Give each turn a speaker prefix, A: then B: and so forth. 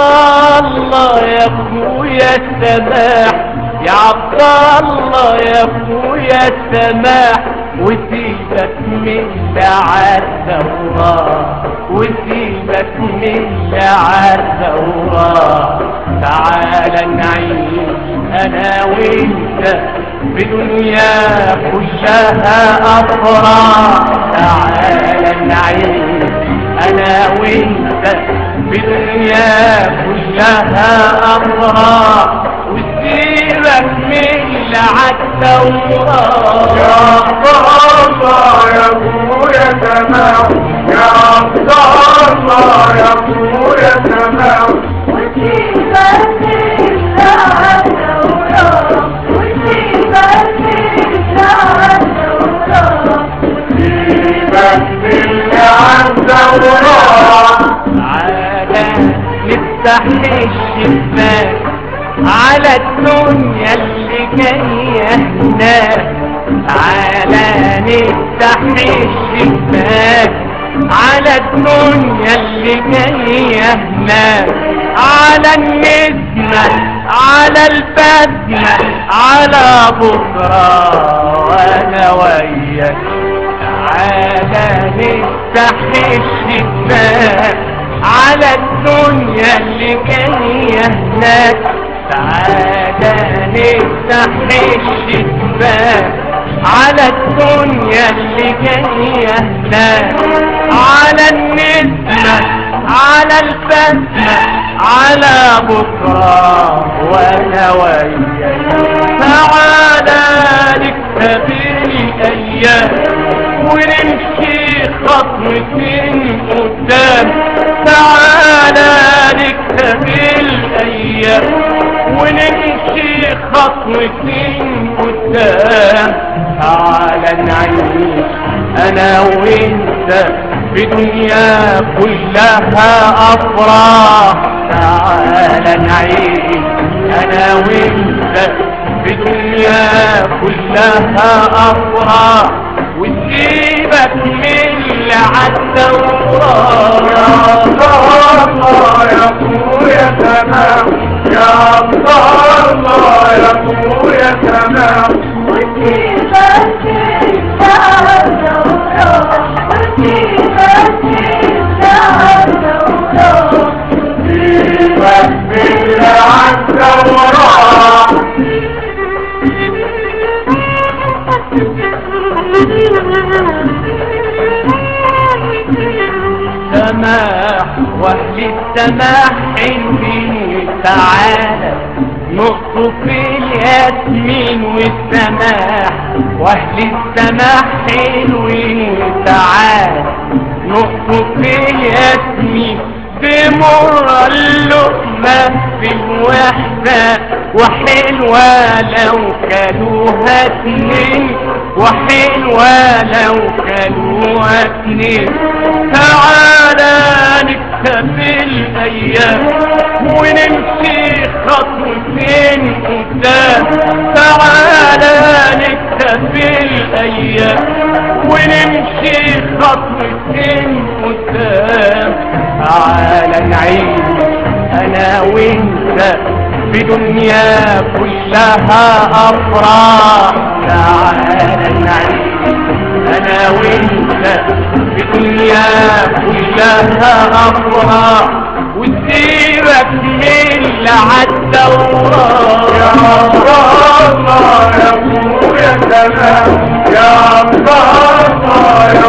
A: عبد الله يا اخويا السماح يا عبد الله يا اخويا السماح وسيبك من الثورة وسيبك من الثورة تعال نعيش أنا وانت بدنيا كلها افراح بدنيا كلها افراح وسيبك من الثورة
B: يا الله يا ابويا تمام يا الله يا ابويا تمام سيبك بالله عن ثورات
A: تعالى نفتح الشباك على الدنيا اللي جاية هناك. تعالى نفتح الشباك. على الدنيا اللي جاية هناك. على النسمة على البسمة على بكرة وأنا وياك. تعالى نفتح الشباك. الدنيا اللي جاية هناك تعالى نفتح الشباك على الدنيا اللي جاية هناك على النسمة على البسمة على بكرة وأنا وياك تعالى نكتب الأيام. ونمشي خطوتين قدام. ونمشي خطوتين قدام تعالى نعيش أنا وإنت بدنيا كلها افراح تعالى نعيش أنا وإنت بدنيا كلها. افراح وسيبك من العالثورة
B: يا الله يا ابويا تمام يا عبد الله يا عن ثورات
A: سماح واهل السماح حلوين وتعالى نقص في الياسمين والسماح وأهل السماح حلوين وتعالى نقص في الياسمين بمر اللقمة في الوحدة وحلوة لو كلوها اتنين وحلوة لو كلوها اتنين تعالى نكتب الأيام. ونمشي خطوتين قدام. تعالى نكتب الأيام ونمشي خطوتين قدام. تعالى نعيش أنا وأنت بدنيا كلها أفراح. تعالى نعيش أنا وأنت بدنيا كلها أفراح. وسيبك من العالثورة
B: يا الله يا ابويا تمام يا الله يا